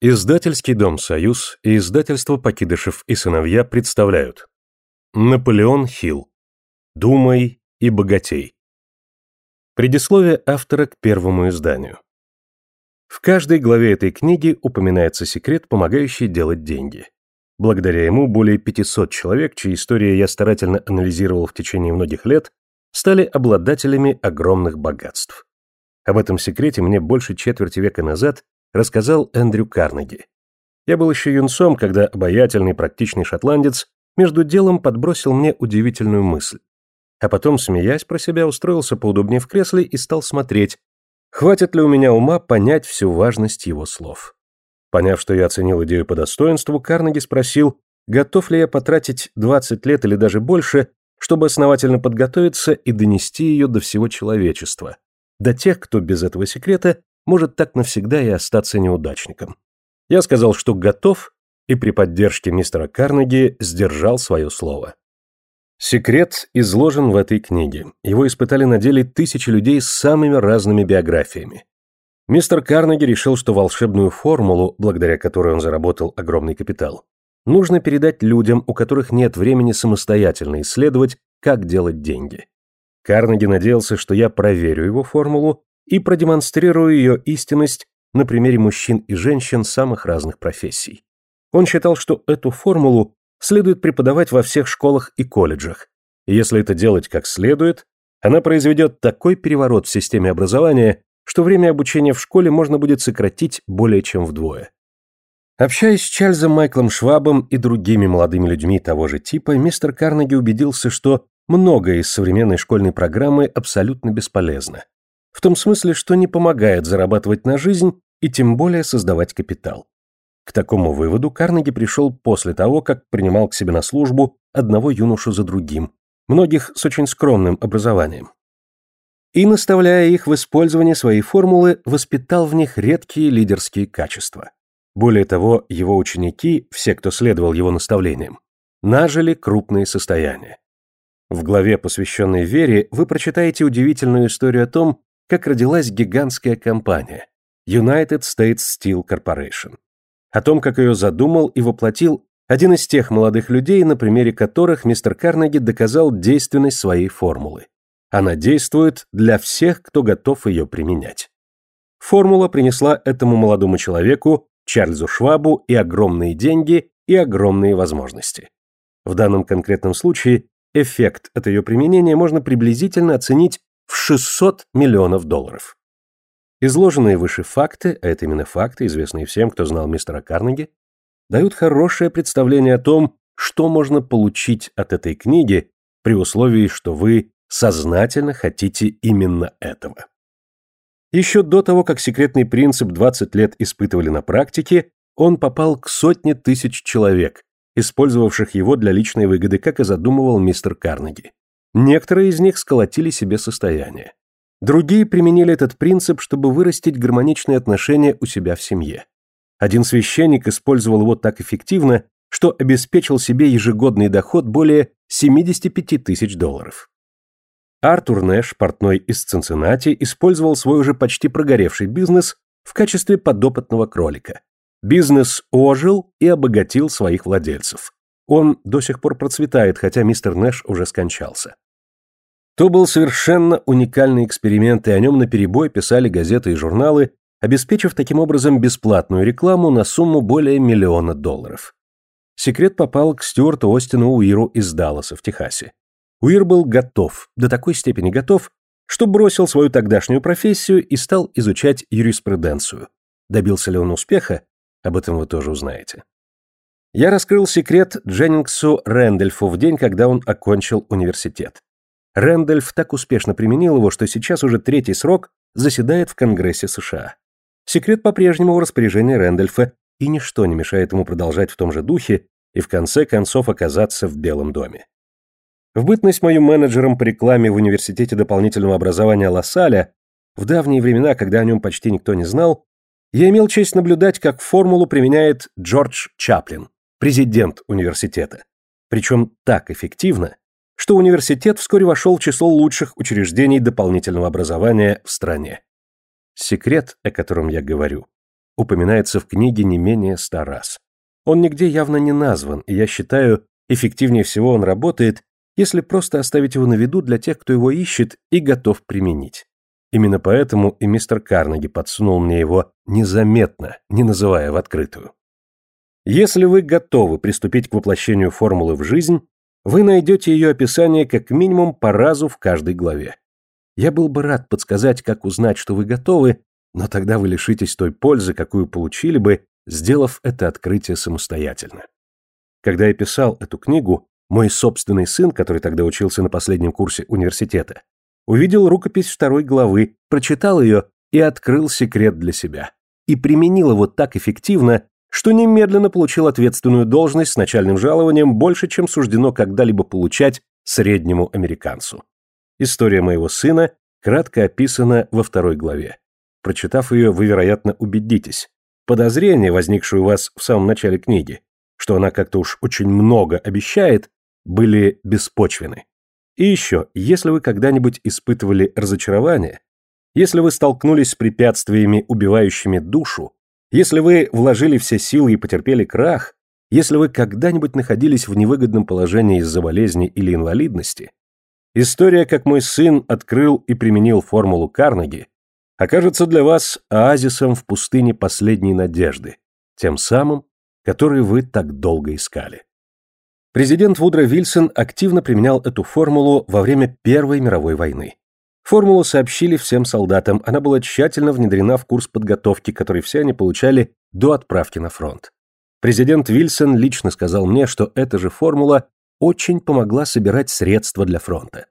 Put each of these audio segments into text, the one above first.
Издательский дом «Союз» и издательство «Покидышев и сыновья» представляют Наполеон Хилл. Думай и богатей. Предисловие автора к первому изданию. В каждой главе этой книги упоминается секрет, помогающий делать деньги. Благодаря ему более 500 человек, чьи истории я старательно анализировал в течение многих лет, стали обладателями огромных богатств. Об этом секрете мне больше четверти века назад рассказал Эндрю Карнеги. Я был еще юнцом, когда обаятельный практичный шотландец между делом подбросил мне удивительную мысль. А потом, смеясь про себя, устроился поудобнее в кресле и стал смотреть, хватит ли у меня ума понять всю важность его слов. Поняв, что я оценил идею по достоинству, Карнеги спросил, готов ли я потратить 20 лет или даже больше, чтобы основательно подготовиться и донести ее до всего человечества, до тех, кто без этого секрета может так навсегда и остаться неудачником. Я сказал, что готов, и при поддержке мистера Карнеги сдержал свое слово. Секрет изложен в этой книге. Его испытали на деле тысячи людей с самыми разными биографиями. Мистер Карнеги решил, что волшебную формулу, благодаря которой он заработал огромный капитал, нужно передать людям, у которых нет времени самостоятельно исследовать, как делать деньги. Карнеги надеялся, что я проверю его формулу и продемонстрирую ее истинность на примере мужчин и женщин самых разных профессий. Он считал, что эту формулу следует преподавать во всех школах и колледжах, и если это делать как следует, она произведет такой переворот в системе образования, что время обучения в школе можно будет сократить более чем вдвое. Общаясь с Чарльзом Майклом Швабом и другими молодыми людьми того же типа, мистер Карнеги убедился, что многое из современной школьной программы абсолютно бесполезно, в том смысле, что не помогает зарабатывать на жизнь и тем более создавать капитал. К такому выводу Карнеги пришел после того, как принимал к себе на службу одного юношу за другим, многих с очень скромным образованием. И, наставляя их в использовании своей формулы, воспитал в них редкие лидерские качества. Более того, его ученики, все, кто следовал его наставлениям, нажили крупные состояния. В главе, посвященной вере, вы прочитаете удивительную историю о том, как родилась гигантская компания United States Steel Corporation. О том, как ее задумал и воплотил один из тех молодых людей, на примере которых мистер Карнеги доказал действенность своей формулы. Она действует для всех, кто готов ее применять. Формула принесла этому молодому человеку, Чарльзу Швабу, и огромные деньги, и огромные возможности. В данном конкретном случае эффект от ее применения можно приблизительно оценить в 600 миллионов долларов. Изложенные выше факты, а это именно факты, известные всем, кто знал мистера Карнеги, дают хорошее представление о том, что можно получить от этой книги при условии, что вы сознательно хотите именно этого. Еще до того, как секретный принцип 20 лет испытывали на практике, он попал к сотне тысяч человек, использовавших его для личной выгоды, как и задумывал мистер Карнеги. Некоторые из них сколотили себе состояние. Другие применили этот принцип, чтобы вырастить гармоничные отношения у себя в семье. Один священник использовал его так эффективно, что обеспечил себе ежегодный доход более 75 тысяч долларов. Артур Нэш, портной из Цинциннати, использовал свой уже почти прогоревший бизнес в качестве подопытного кролика. Бизнес ожил и обогатил своих владельцев. Он до сих пор процветает, хотя мистер Нэш уже скончался. То был совершенно уникальный эксперимент, и о нем наперебой писали газеты и журналы, обеспечив таким образом бесплатную рекламу на сумму более миллиона долларов. Секрет попал к Стюарту Остину Уиру из Далласа в Техасе. Уир был готов, до такой степени готов, что бросил свою тогдашнюю профессию и стал изучать юриспруденцию. Добился ли он успеха, об этом вы тоже узнаете. Я раскрыл секрет Дженнингсу Рэндольфу в день, когда он окончил университет. Рэндольф так успешно применил его, что сейчас уже третий срок заседает в Конгрессе США. Секрет по-прежнему в распоряжении Рэндольфа, и ничто не мешает ему продолжать в том же духе и в конце концов оказаться в Белом доме. В бытность мою менеджером по рекламе в Университете дополнительного образования Лассаля, в давние времена, когда о нем почти никто не знал, я имел честь наблюдать, как формулу применяет Джордж Чаплин, президент университета. Причем так эффективно, что университет вскоре вошел в число лучших учреждений дополнительного образования в стране. Секрет, о котором я говорю, упоминается в книге не менее ста раз. Он нигде явно не назван, и я считаю, эффективнее всего он работает, если просто оставить его на виду для тех, кто его ищет и готов применить. Именно поэтому и мистер Карнеги подсунул мне его незаметно, не называя в открытую. Если вы готовы приступить к воплощению формулы в жизнь, вы найдете ее описание как минимум по разу в каждой главе. Я был бы рад подсказать, как узнать, что вы готовы, но тогда вы лишитесь той пользы, какую получили бы, сделав это открытие самостоятельно. Когда я писал эту книгу, мой собственный сын, который тогда учился на последнем курсе университета, увидел рукопись второй главы, прочитал ее и открыл секрет для себя. И применил его так эффективно, что немедленно получил ответственную должность с начальным жалованием больше, чем суждено когда-либо получать среднему американцу. История моего сына кратко описана во второй главе. Прочитав ее, вы, вероятно, убедитесь. Подозрения, возникшие у вас в самом начале книги, что она как-то уж очень много обещает, были беспочвены. И еще, если вы когда-нибудь испытывали разочарование, если вы столкнулись с препятствиями, убивающими душу, если вы вложили все силы и потерпели крах, если вы когда-нибудь находились в невыгодном положении из-за болезни или инвалидности, история, как мой сын открыл и применил формулу Карнеги, окажется для вас оазисом в пустыне последней надежды, тем самым, который вы так долго искали. Президент Вудро Вильсон активно применял эту формулу во время Первой мировой войны. Формулу сообщили всем солдатам, она была тщательно внедрена в курс подготовки, который все они получали до отправки на фронт. Президент Вильсон лично сказал мне, что эта же формула очень помогла собирать средства для фронта.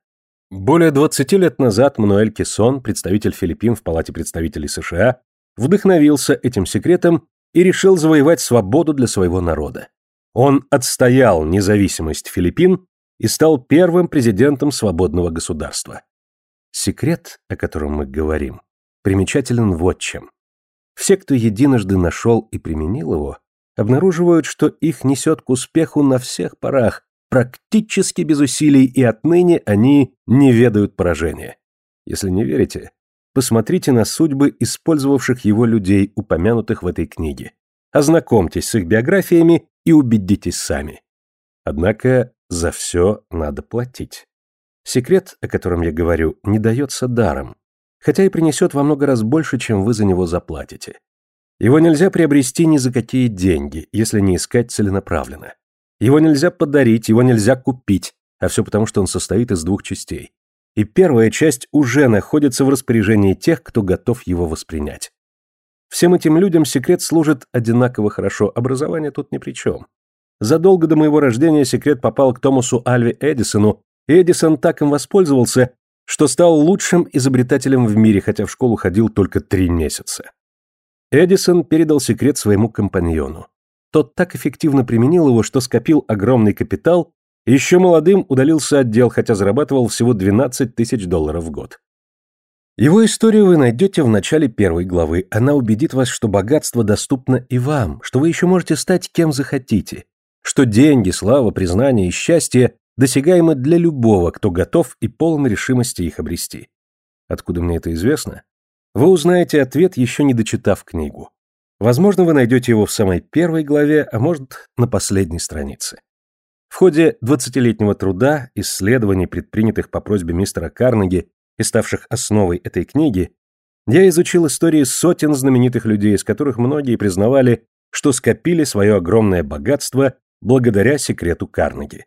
Более 20 лет назад Мануэль Кессон, представитель Филиппин в Палате представителей США, вдохновился этим секретом и решил завоевать свободу для своего народа. Он отстоял независимость Филиппин и стал первым президентом свободного государства. Секрет, о котором мы говорим, примечателен вот чем. Все, кто единожды нашел и применил его, обнаруживают, что их несет к успеху на всех парах, практически без усилий, и отныне они не ведают поражения. Если не верите, посмотрите на судьбы использовавших его людей, упомянутых в этой книге. Ознакомьтесь с их биографиями и убедитесь сами. Однако за все надо платить. Секрет, о котором я говорю, не дается даром, хотя и принесет во много раз больше, чем вы за него заплатите. Его нельзя приобрести ни за какие деньги, если не искать целенаправленно. Его нельзя подарить, его нельзя купить, а все потому, что он состоит из двух частей. И первая часть уже находится в распоряжении тех, кто готов его воспринять. Всем этим людям секрет служит одинаково хорошо, образование тут ни при чем. Задолго до моего рождения секрет попал к Томасу Альви Эдисону, Эдисон так им воспользовался, что стал лучшим изобретателем в мире, хотя в школу ходил только три месяца. Эдисон передал секрет своему компаньону. Тот так эффективно применил его, что скопил огромный капитал и еще молодым удалился от дел, хотя зарабатывал всего 12 тысяч долларов в год. Его историю вы найдете в начале первой главы. Она убедит вас, что богатство доступно и вам, что вы еще можете стать кем захотите, что деньги, слава, признание и счастье досягаемы для любого, кто готов и полон решимости их обрести. Откуда мне это известно? Вы узнаете ответ, еще не дочитав книгу. Возможно, вы найдете его в самой первой главе, а может, на последней странице. В ходе 20-летнего труда, исследований, предпринятых по просьбе мистера Карнеги и ставших основой этой книги, я изучил истории сотен знаменитых людей, из которых многие признавали, что скопили свое огромное богатство благодаря секрету Карнеги.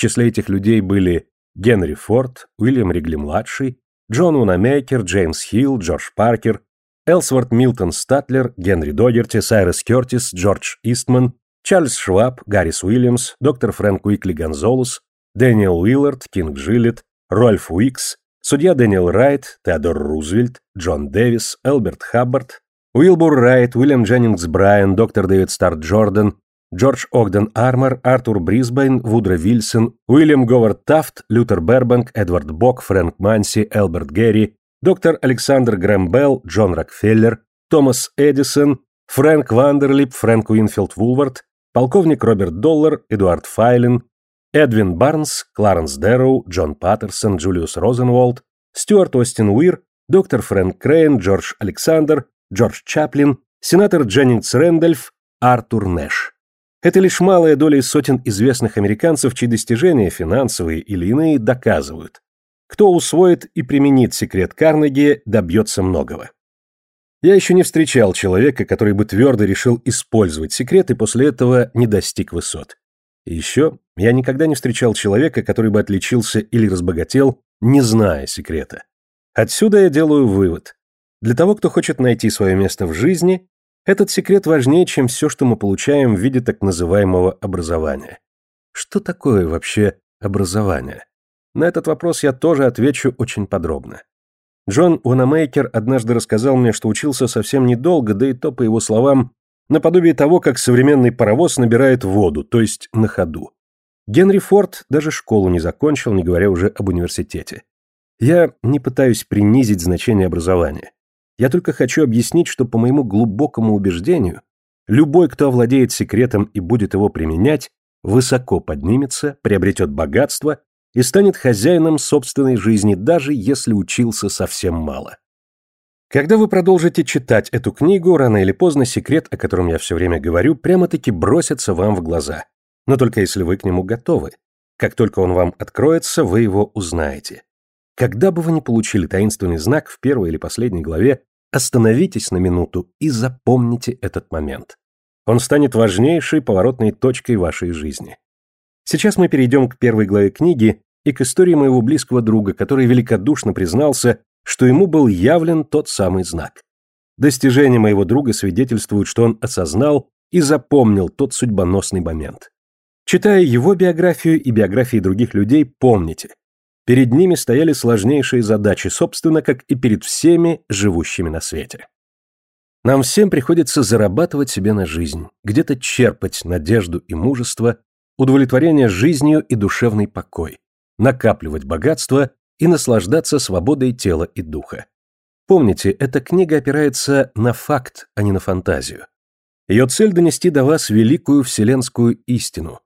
В числе этих людей были Генри Форд, Уильям Ригли-младший, Джон Уонамейкер, Джеймс Хилл, Джордж Паркер, Элсворт Милтон Статлер, Генри Догерти, Сайрес Кертис, Джордж Истман, Чарльз Шваб, Гаррис Уильямс, доктор Фрэнк Уикли Гонзолес, Дэниел Уиллард, Кинг Джилет, Ральф Уикс, судья Дэниел Райт, Теодор Рузвельт, Джон Дэвис, Элберт Хаббард, Уилбур Райт, Уильям Дженнингс Брайан, доктор Дэвид Старр Джордан, Джордж Огден Армор, Артур Брисбейн, Вудро Вильсон, Уильям Говард Тафт, Лютер Бербанк, Эдвард Бок, Фрэнк Манси, Элберт Герри, доктор Александр Грэм Белл, Джон Рокфеллер, Томас Эдисон, Фрэнк Вандерлип, Фрэнк Уинфилд Вулворт, полковник Роберт Доллар, Эдуард Файлен, Эдвин Барнс, Кларенс Дэрроу, Джон Паттерсон, Джулиус Розенвальд, Стюарт Остин Уир, доктор Фрэнк Крейн, Джордж Александр, Джордж Чаплин, сенатор Дженнингс Рэндольф, Артур Нэш. Это лишь малая доля из сотен известных американцев, чьи достижения, финансовые или иные, доказывают. Кто усвоит и применит секрет Карнеги, добьется многого. Я еще не встречал человека, который бы твердо решил использовать секрет и после этого не достиг высот. И еще я никогда не встречал человека, который бы отличился или разбогател, не зная секрета. Отсюда я делаю вывод. Для того, кто хочет найти свое место в жизни, этот секрет важнее, чем все, что мы получаем в виде так называемого образования. Что такое вообще образование? На этот вопрос я тоже отвечу очень подробно. Джон Уанамейкер однажды рассказал мне, что учился совсем недолго, да и то, по его словам, наподобие того, как современный паровоз набирает воду, то есть на ходу. Генри Форд даже школу не закончил, не говоря уже об университете. Я не пытаюсь принизить значение образования. Я только хочу объяснить, что по моему глубокому убеждению, любой, кто овладеет секретом и будет его применять, высоко поднимется, приобретет богатство и станет хозяином собственной жизни, даже если учился совсем мало. Когда вы продолжите читать эту книгу, рано или поздно секрет, о котором я все время говорю, прямо-таки бросится вам в глаза. Но только если вы к нему готовы. Как только он вам откроется, вы его узнаете. Когда бы вы ни получили таинственный знак в первой или последней главе, Остановитесь на минуту и запомните этот момент. Он станет важнейшей поворотной точкой вашей жизни. Сейчас мы перейдем к первой главе книги и к истории моего близкого друга, который великодушно признался, что ему был явлен тот самый знак. Достижения моего друга свидетельствуют, что он осознал и запомнил тот судьбоносный момент. Читая его биографию и биографии других людей, помните, Перед ними стояли сложнейшие задачи, собственно, как и перед всеми живущими на свете. Нам всем приходится зарабатывать себе на жизнь, где-то черпать надежду и мужество, удовлетворение жизнью и душевный покой, накапливать богатство и наслаждаться свободой тела и духа. Помните, эта книга опирается на факт, а не на фантазию. Ее цель донести до вас великую вселенскую истину,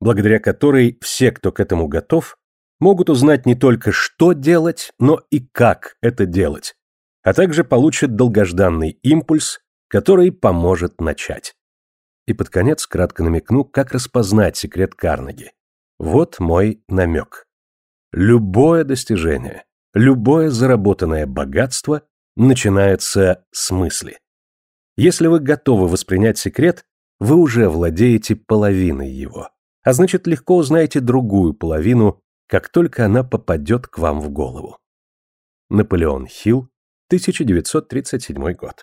благодаря которой все, кто к этому готов, могут узнать не только что делать, но и как это делать, а также получат долгожданный импульс, который поможет начать. И под конец кратко намекну, как распознать секрет Карнеги. Вот мой намек. Любое достижение, любое заработанное богатство начинается с мысли. Если вы готовы воспринять секрет, вы уже владеете половиной его, а значит легко узнаете другую половину как только она попадет к вам в голову. Наполеон Хилл, 1937 год.